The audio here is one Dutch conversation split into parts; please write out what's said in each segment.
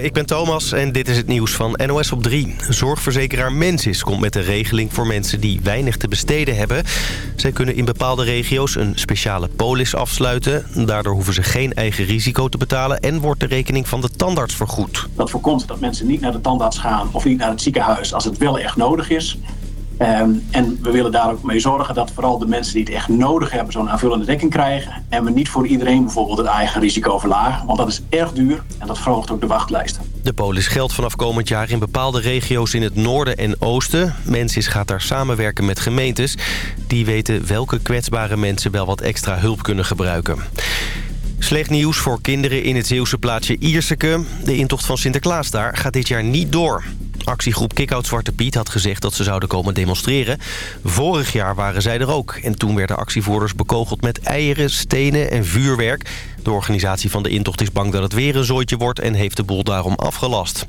Ik ben Thomas en dit is het nieuws van NOS op 3. Zorgverzekeraar Mensis komt met een regeling voor mensen die weinig te besteden hebben. Zij kunnen in bepaalde regio's een speciale polis afsluiten. Daardoor hoeven ze geen eigen risico te betalen en wordt de rekening van de tandarts vergoed. Dat voorkomt dat mensen niet naar de tandarts gaan of niet naar het ziekenhuis als het wel echt nodig is. Ehm, en we willen daar ook mee zorgen dat vooral de mensen die het echt nodig hebben zo'n aanvullende dekking krijgen. En we niet voor iedereen bijvoorbeeld het eigen risico verlagen. Want dat is erg duur en dat verhoogt ook de wachtlijsten. De polis geldt vanaf komend jaar in bepaalde regio's in het noorden en oosten. Mensis gaat daar samenwerken met gemeentes. Die weten welke kwetsbare mensen wel wat extra hulp kunnen gebruiken. Slecht nieuws voor kinderen in het Zeeuwse plaatsje Ierseke. De intocht van Sinterklaas daar gaat dit jaar niet door. Actiegroep Kickout Zwarte Piet had gezegd dat ze zouden komen demonstreren. Vorig jaar waren zij er ook. En toen werden actievoerders bekogeld met eieren, stenen en vuurwerk. De organisatie van de intocht is bang dat het weer een zooitje wordt... en heeft de boel daarom afgelast.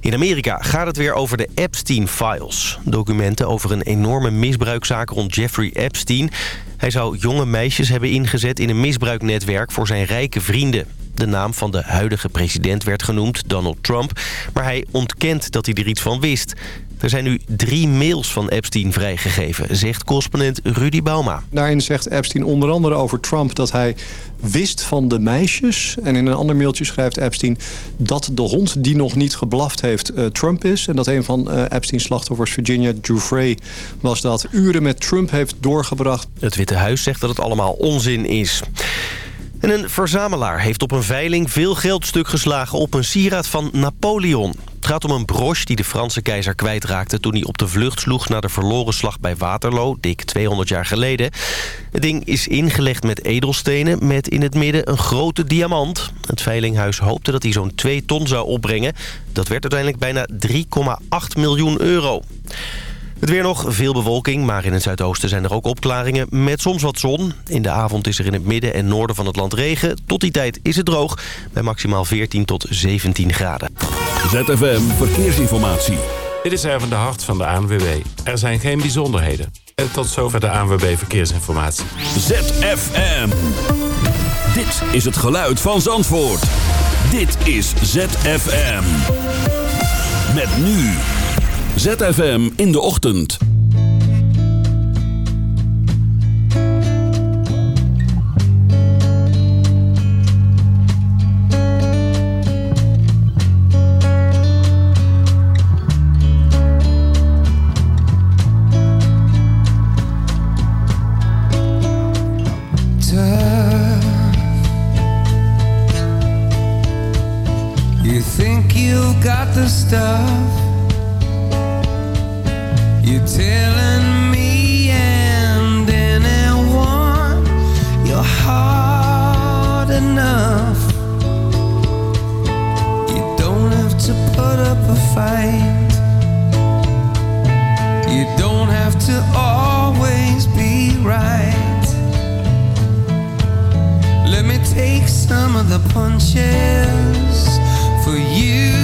In Amerika gaat het weer over de Epstein-files. Documenten over een enorme misbruikzaak rond Jeffrey Epstein. Hij zou jonge meisjes hebben ingezet in een misbruiknetwerk voor zijn rijke vrienden. De naam van de huidige president werd genoemd, Donald Trump. Maar hij ontkent dat hij er iets van wist. Er zijn nu drie mails van Epstein vrijgegeven, zegt correspondent Rudy Bauma. Daarin zegt Epstein onder andere over Trump dat hij wist van de meisjes. En in een ander mailtje schrijft Epstein dat de hond die nog niet geblaft heeft uh, Trump is. En dat een van uh, Epstein's slachtoffers, Virginia Giuffre, was dat uren met Trump heeft doorgebracht. Het Witte Huis zegt dat het allemaal onzin is. En een verzamelaar heeft op een veiling veel geld stuk geslagen op een sieraad van Napoleon. Het gaat om een broche die de Franse keizer kwijtraakte toen hij op de vlucht sloeg naar de verloren slag bij Waterloo, dik 200 jaar geleden. Het ding is ingelegd met edelstenen met in het midden een grote diamant. Het veilinghuis hoopte dat hij zo'n 2 ton zou opbrengen. Dat werd uiteindelijk bijna 3,8 miljoen euro. Het weer nog, veel bewolking, maar in het zuidoosten zijn er ook opklaringen met soms wat zon. In de avond is er in het midden en noorden van het land regen. Tot die tijd is het droog, bij maximaal 14 tot 17 graden. ZFM Verkeersinformatie. Dit is even de hart van de ANWB. Er zijn geen bijzonderheden. En tot zover de ANWB Verkeersinformatie. ZFM. Dit is het geluid van Zandvoort. Dit is ZFM. Met nu... ZFM in de ochtend. Stuff take some of the punches For you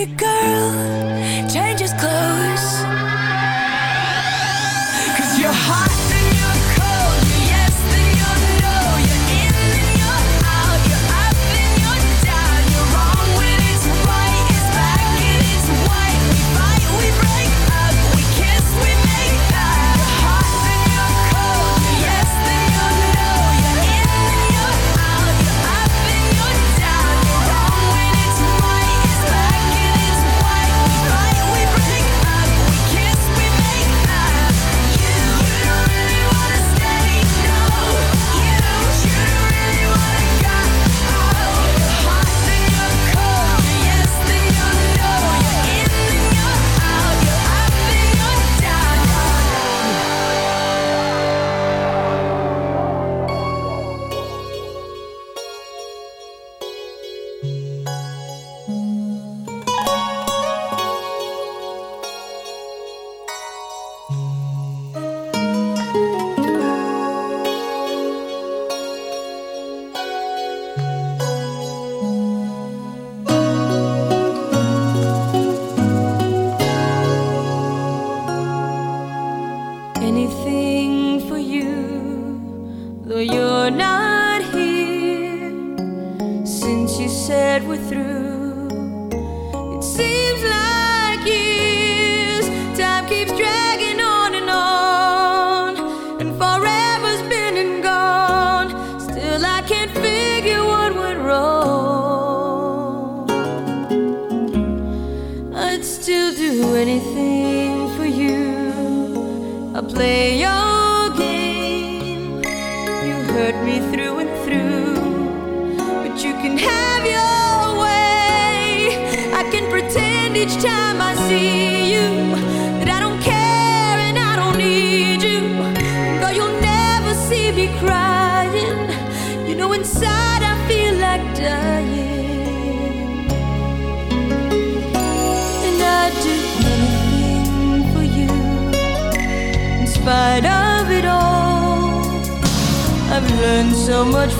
a girl. So much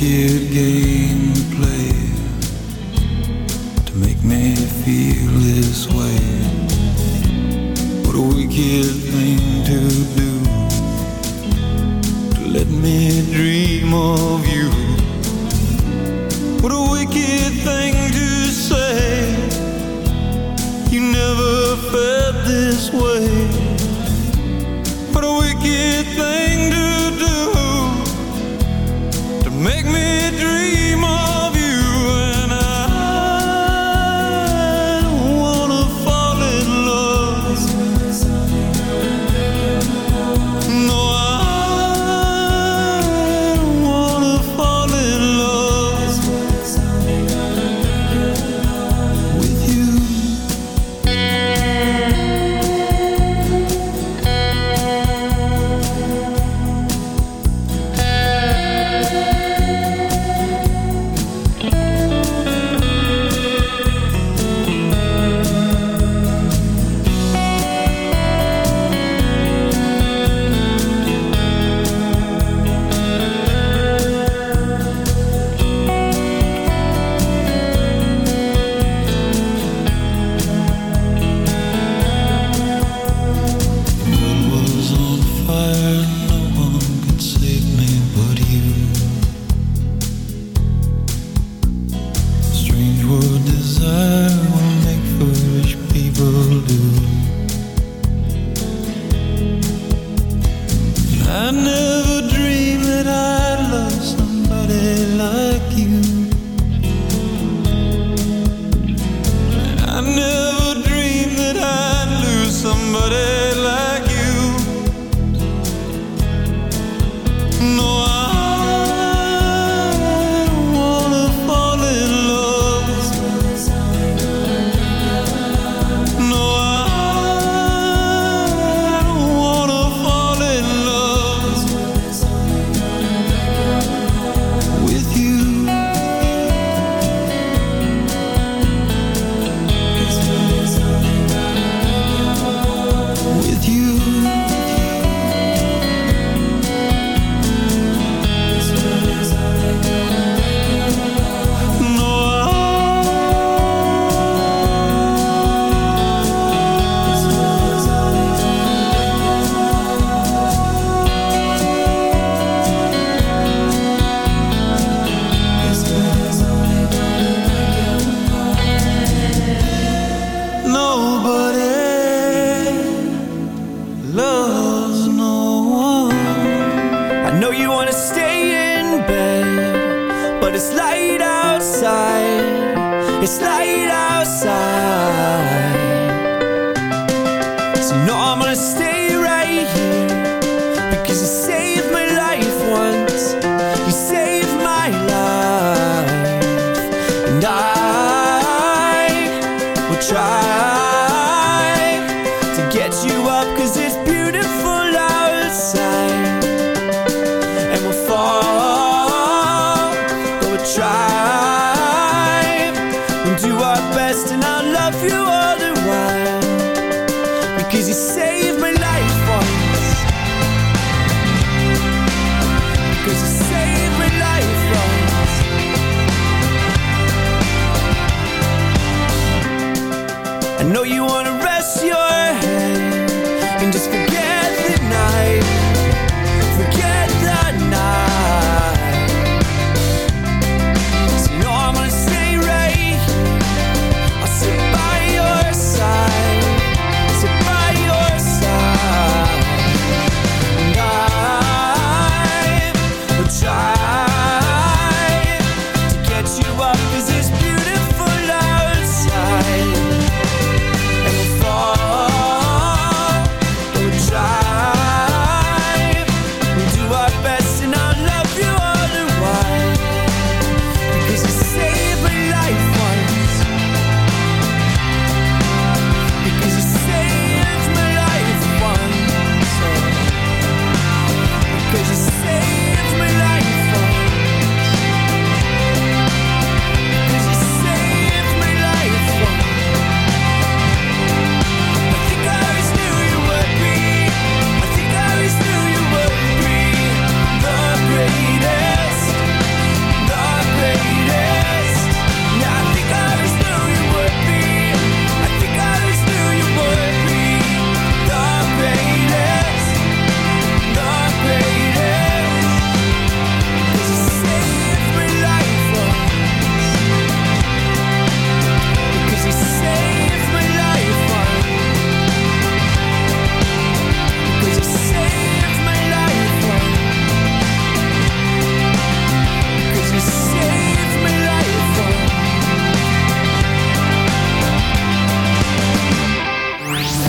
Wicked game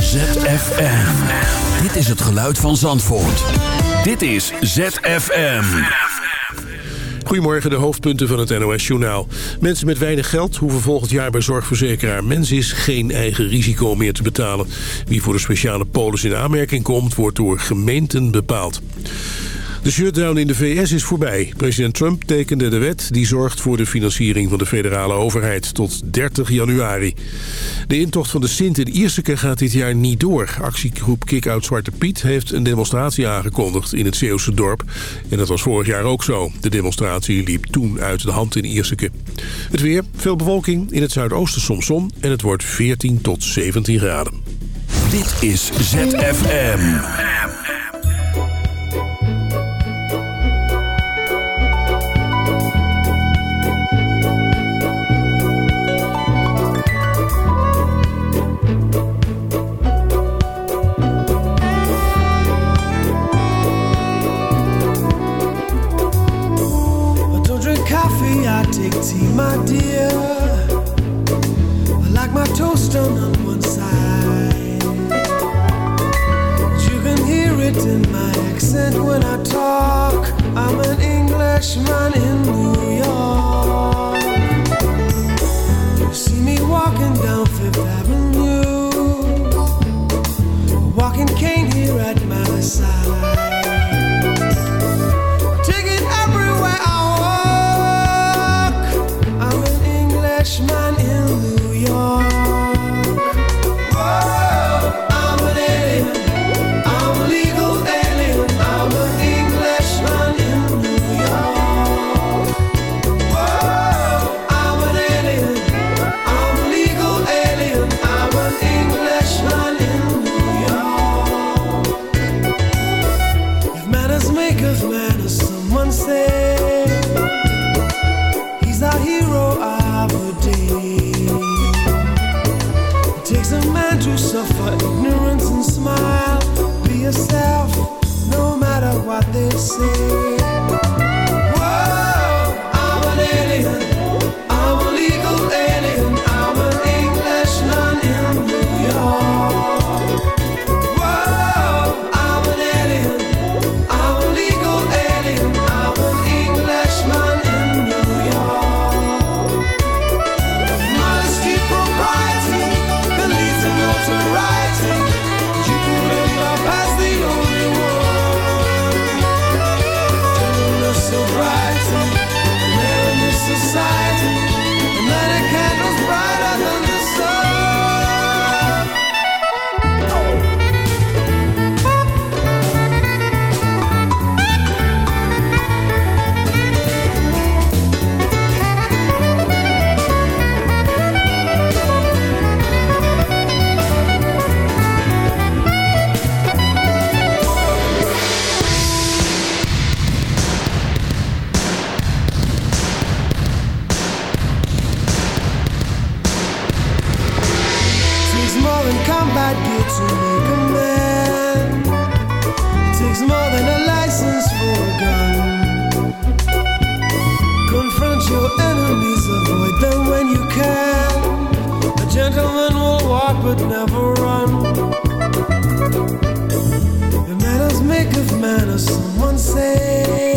ZFM. Dit is het geluid van Zandvoort. Dit is ZFM. Goedemorgen, de hoofdpunten van het NOS-journaal. Mensen met weinig geld hoeven volgend jaar bij zorgverzekeraar Mensis geen eigen risico meer te betalen. Wie voor de speciale polis in aanmerking komt, wordt door gemeenten bepaald. De shutdown in de VS is voorbij. President Trump tekende de wet die zorgt voor de financiering van de federale overheid tot 30 januari. De intocht van de Sint in Ierseke gaat dit jaar niet door. Actiegroep Kick-Out Zwarte Piet heeft een demonstratie aangekondigd in het Zeeuwse dorp. En dat was vorig jaar ook zo. De demonstratie liep toen uit de hand in Ierseke. Het weer, veel bewolking, in het zuidoosten soms zon en het wordt 14 tot 17 graden. Dit is ZFM. Take tea, my dear. I like my toast done on one side. You can hear it in my accent when I talk. I'm an Englishman in New York. You see me walking down Fifth Avenue, never run. The manners make of manners, someone say.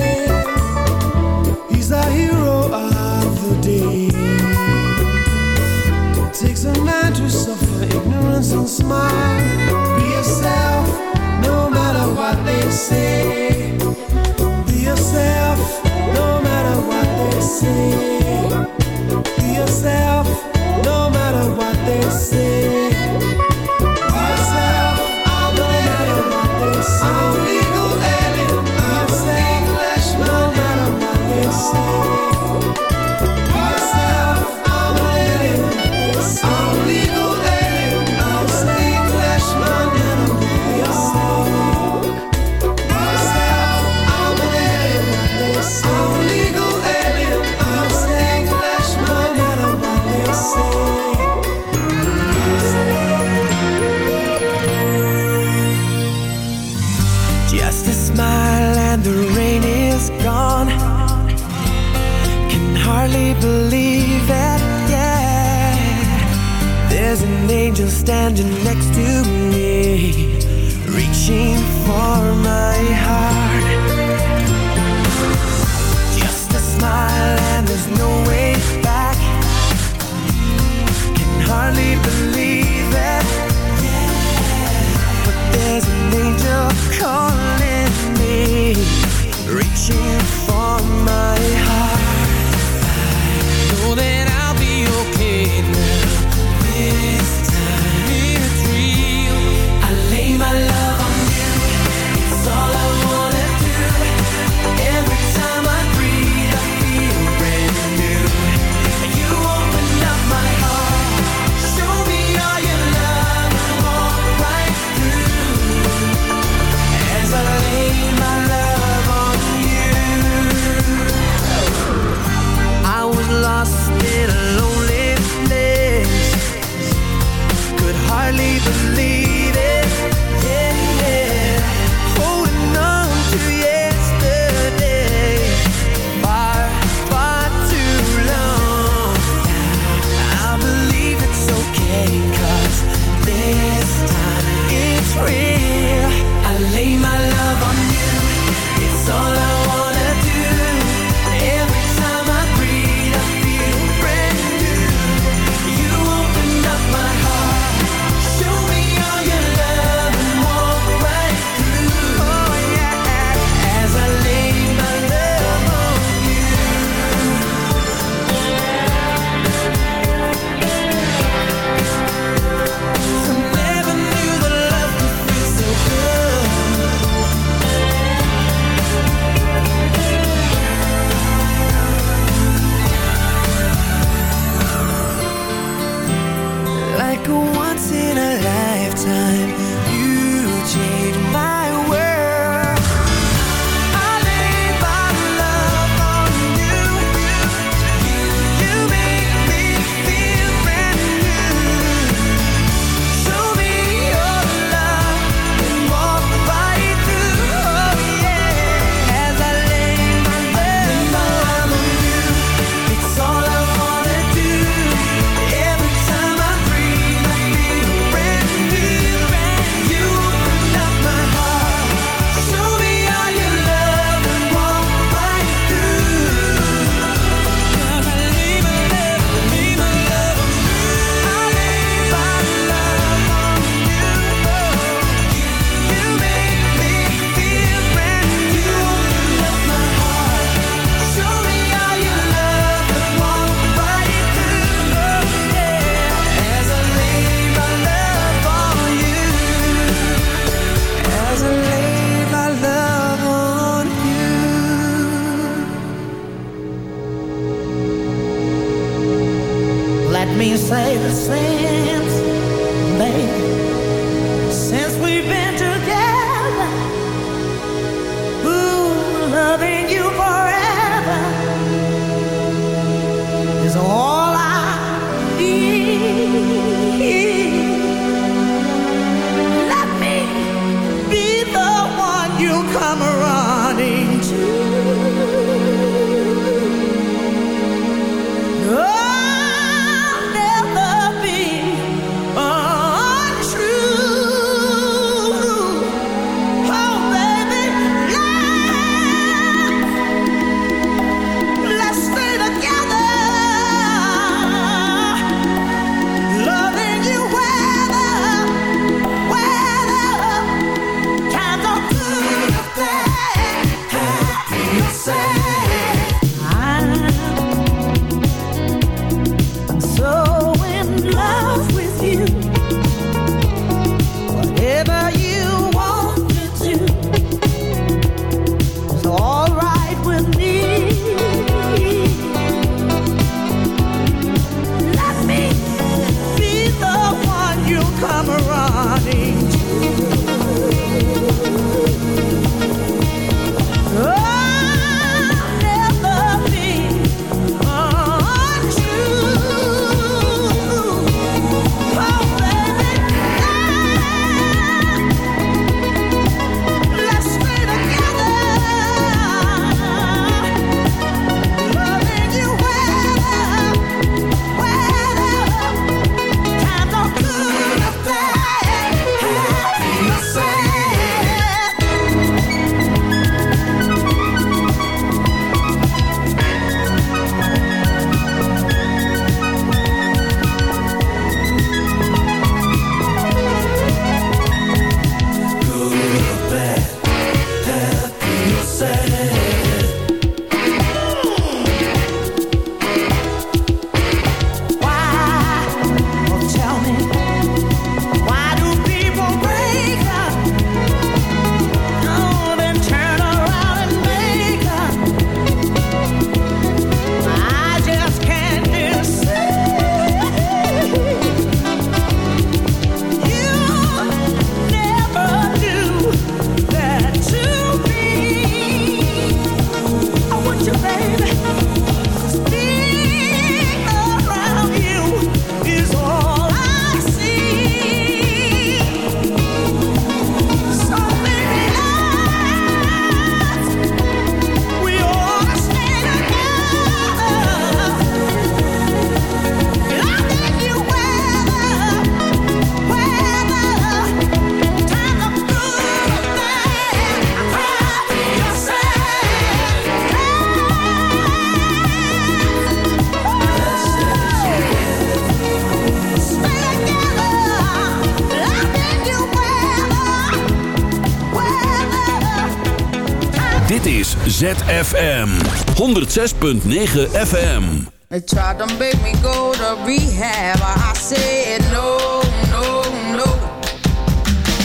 ZFM 106.9 FM. They tried to make me go to rehab. I said no, no, no.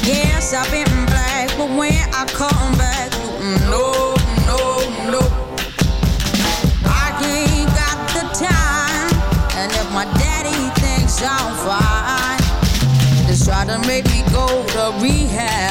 Yes, I've been black, but when I come back, no, no, no. I ain't got the time, and if my daddy thinks I'm fine, they tried to make me go to rehab.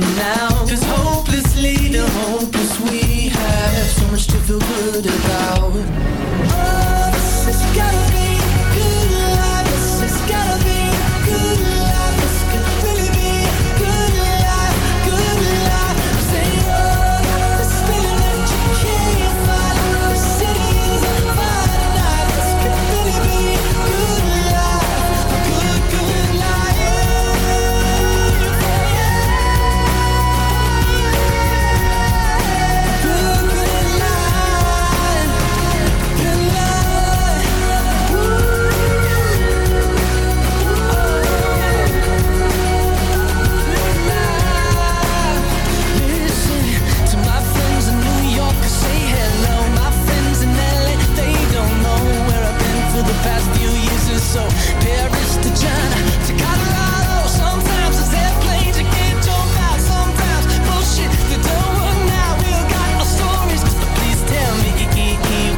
looking now. Cause hopelessly the hopeless we have. So much to feel good about.